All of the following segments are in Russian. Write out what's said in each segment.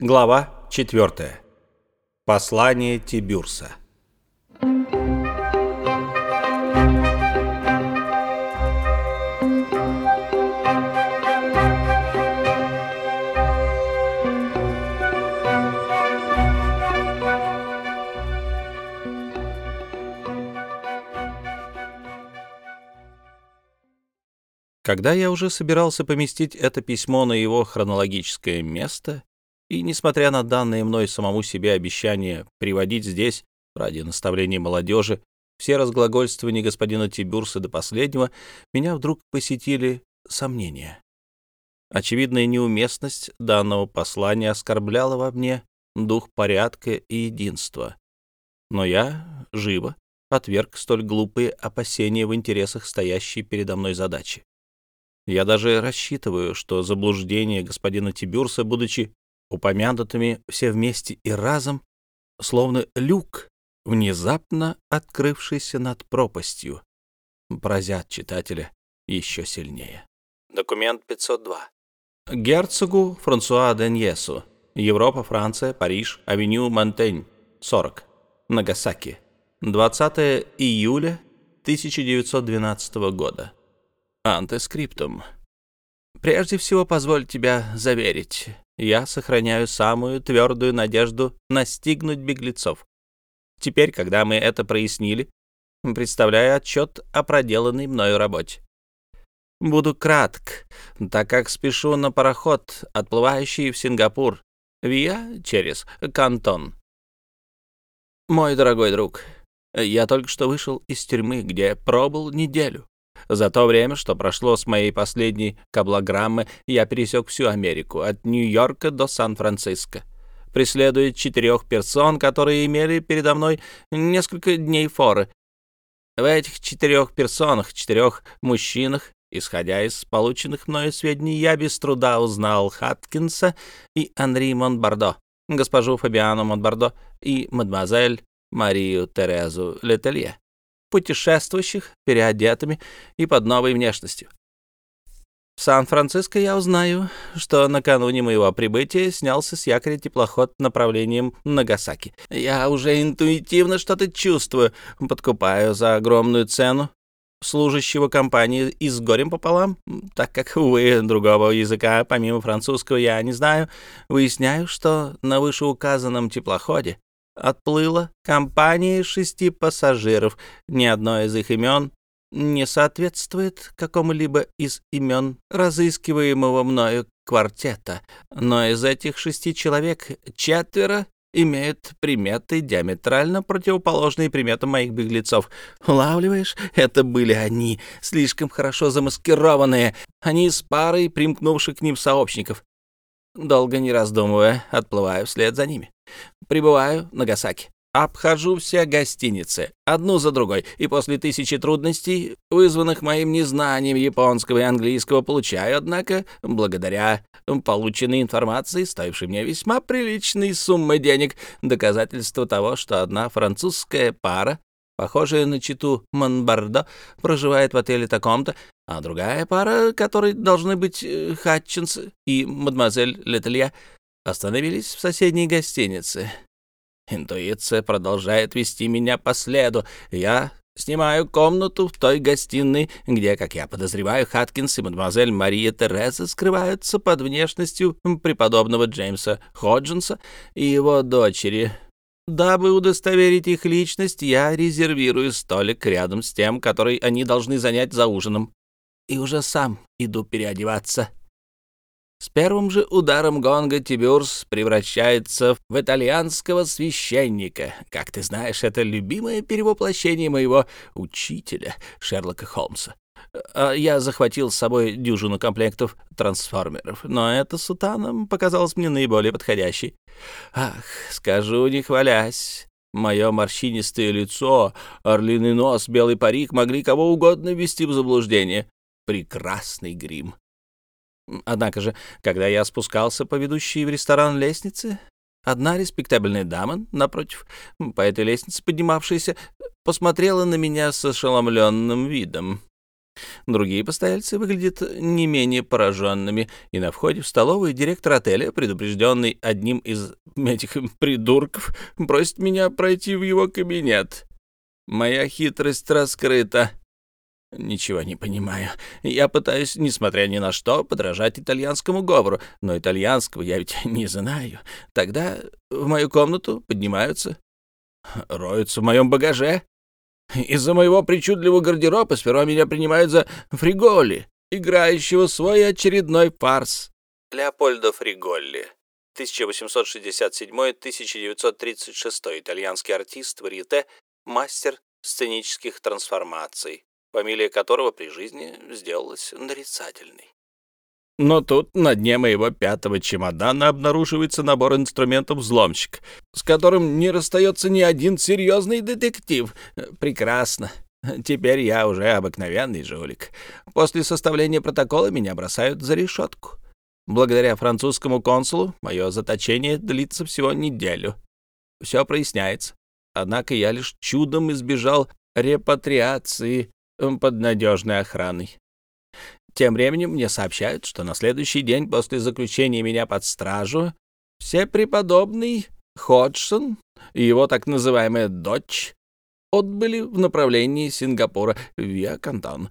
Глава 4. Послание Тибюрса. Когда я уже собирался поместить это письмо на его хронологическое место, и, несмотря на данное мной самому себе обещание приводить здесь, ради наставления молодежи, все разглагольствования господина Тибюрса до последнего, меня вдруг посетили сомнения. Очевидная неуместность данного послания оскорбляла во мне дух порядка и единства. Но я живо отверг столь глупые опасения в интересах стоящей передо мной задачи. Я даже рассчитываю, что заблуждение господина Тибюрса, будучи упомянутыми все вместе и разом, словно люк, внезапно открывшийся над пропастью, поразят читателя еще сильнее. Документ 502. Герцогу Франсуа Деньесу. Европа, Франция, Париж, авеню Монтень, 40. Нагасаки. 20 июля 1912 года. Антескриптум. Прежде всего, позволь тебя заверить, я сохраняю самую твердую надежду настигнуть беглецов. Теперь, когда мы это прояснили, представляю отчет о проделанной мною работе. Буду кратк, так как спешу на пароход, отплывающий в Сингапур, виа через Кантон. Мой дорогой друг, я только что вышел из тюрьмы, где пробыл неделю. За то время, что прошло с моей последней каблограммы, я пересек всю Америку, от Нью-Йорка до Сан-Франциско, преследуя четырех персон, которые имели передо мной несколько дней форы. В этих четырех персонах, четырех мужчинах, исходя из полученных мною сведений, я без труда узнал Хаткинса и Анри Монбардо, госпожу Фабиану Монбардо и мадемуазель Марию Терезу Летелье путешествующих, переодетыми и под новой внешностью. В Сан-Франциско я узнаю, что накануне моего прибытия снялся с якоря теплоход направлением Нагасаки. Я уже интуитивно что-то чувствую, подкупаю за огромную цену служащего компании и с горем пополам, так как, увы, другого языка помимо французского я не знаю, выясняю, что на вышеуказанном теплоходе отплыла компания шести пассажиров. Ни одно из их имен не соответствует какому-либо из имен разыскиваемого мною квартета, но из этих шести человек четверо имеют приметы, диаметрально противоположные приметам моих беглецов. Улавливаешь? Это были они, слишком хорошо замаскированные. Они с парой примкнувших к ним сообщников. Долго не раздумывая, отплываю вслед за ними. Прибываю в Нагасаки. Обхожу все гостиницы, одну за другой, и после тысячи трудностей, вызванных моим незнанием японского и английского, получаю, однако, благодаря полученной информации, стоившей мне весьма приличной суммы денег, доказательство того, что одна французская пара, похожая на читу Монбардо, проживает в отеле таком-то, а другая пара, которой должны быть э, Хатчинс и мадемуазель Летелья, Остановились в соседней гостинице. Интуиция продолжает вести меня по следу. Я снимаю комнату в той гостиной, где, как я подозреваю, Хаткинс и мадемуазель Мария Тереза скрываются под внешностью преподобного Джеймса Ходжинса и его дочери. Дабы удостоверить их личность, я резервирую столик рядом с тем, который они должны занять за ужином. И уже сам иду переодеваться. С первым же ударом гонга Тибюрс превращается в итальянского священника. Как ты знаешь, это любимое перевоплощение моего учителя Шерлока Холмса. А я захватил с собой дюжину комплектов трансформеров, но эта сутана показалась мне наиболее подходящей. Ах, скажу не хвалясь, мое морщинистое лицо, орлиный нос, белый парик могли кого угодно ввести в заблуждение. Прекрасный грим. Однако же, когда я спускался по ведущей в ресторан лестнице, одна респектабельная дама, напротив, по этой лестнице поднимавшаяся, посмотрела на меня с ошеломленным видом. Другие постояльцы выглядят не менее пораженными, и на входе в столовую директор отеля, предупрежденный одним из этих придурков, просит меня пройти в его кабинет. Моя хитрость раскрыта. Ничего не понимаю. Я пытаюсь, несмотря ни на что, подражать итальянскому говору, но итальянского я ведь не знаю. Тогда в мою комнату поднимаются, роются в моем багаже, из-за моего причудливого гардероба сперва меня принимают за Фриголи, играющего свой очередной фарс. Леопольдо Фриголли, 1867-1936, итальянский артист, варьете, мастер сценических трансформаций, фамилия которого при жизни сделалась нарицательной. Но тут на дне моего пятого чемодана обнаруживается набор инструментов взломщик, с которым не расстается ни один серьезный детектив. Прекрасно. Теперь я уже обыкновенный жулик. После составления протокола меня бросают за решетку. Благодаря французскому консулу мое заточение длится всего неделю. Все проясняется. Однако я лишь чудом избежал репатриации под надежной охраной. Тем временем мне сообщают, что на следующий день после заключения меня под стражу все преподобный Ходжсон и его так называемая дочь отбыли в направлении Сингапура виа Кантон.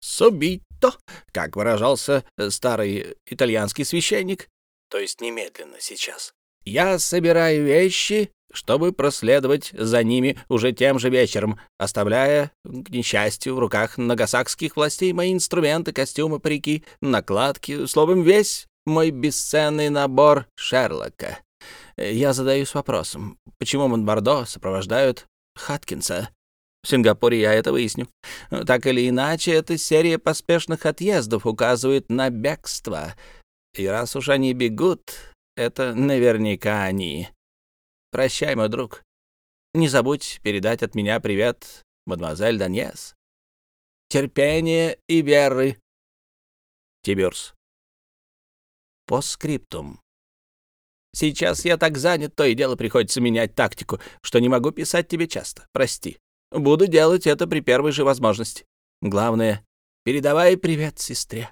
«Субито», как выражался старый итальянский священник, то есть немедленно сейчас. «Я собираю вещи чтобы проследовать за ними уже тем же вечером, оставляя, к несчастью, в руках нагасакских властей мои инструменты, костюмы, парики, накладки, словом, весь мой бесценный набор Шерлока. Я задаюсь вопросом, почему Монбардо сопровождают Хаткинса? В Сингапуре я это выясню. Так или иначе, эта серия поспешных отъездов указывает на бегство. И раз уж они бегут, это наверняка они. Прощай, мой друг. Не забудь передать от меня привет, мадемуазель Даньес. Терпение и веры. Тиберс. По скриптум. Сейчас я так занят, то и дело приходится менять тактику, что не могу писать тебе часто. Прости. Буду делать это при первой же возможности. Главное, передавай привет сестре.